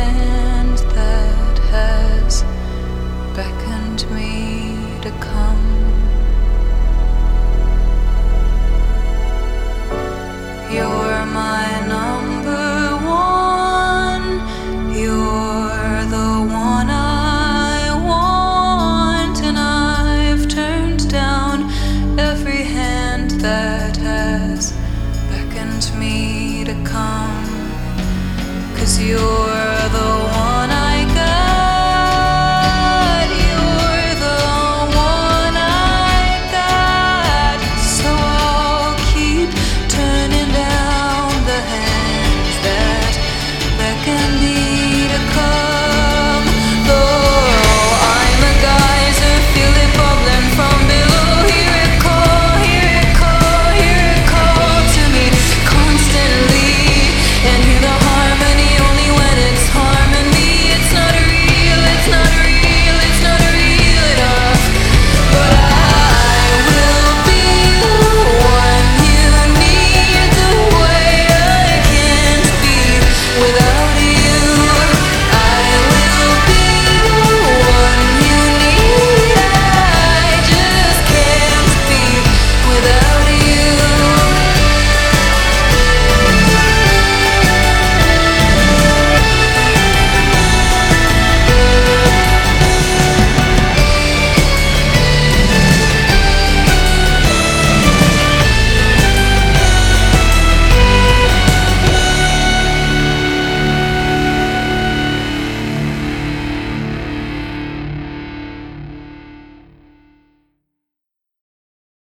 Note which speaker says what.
Speaker 1: hand that has beckoned me to come. You're my number one. You're the one I want, and I've turned down every hand that has beckoned me to come. Cause you're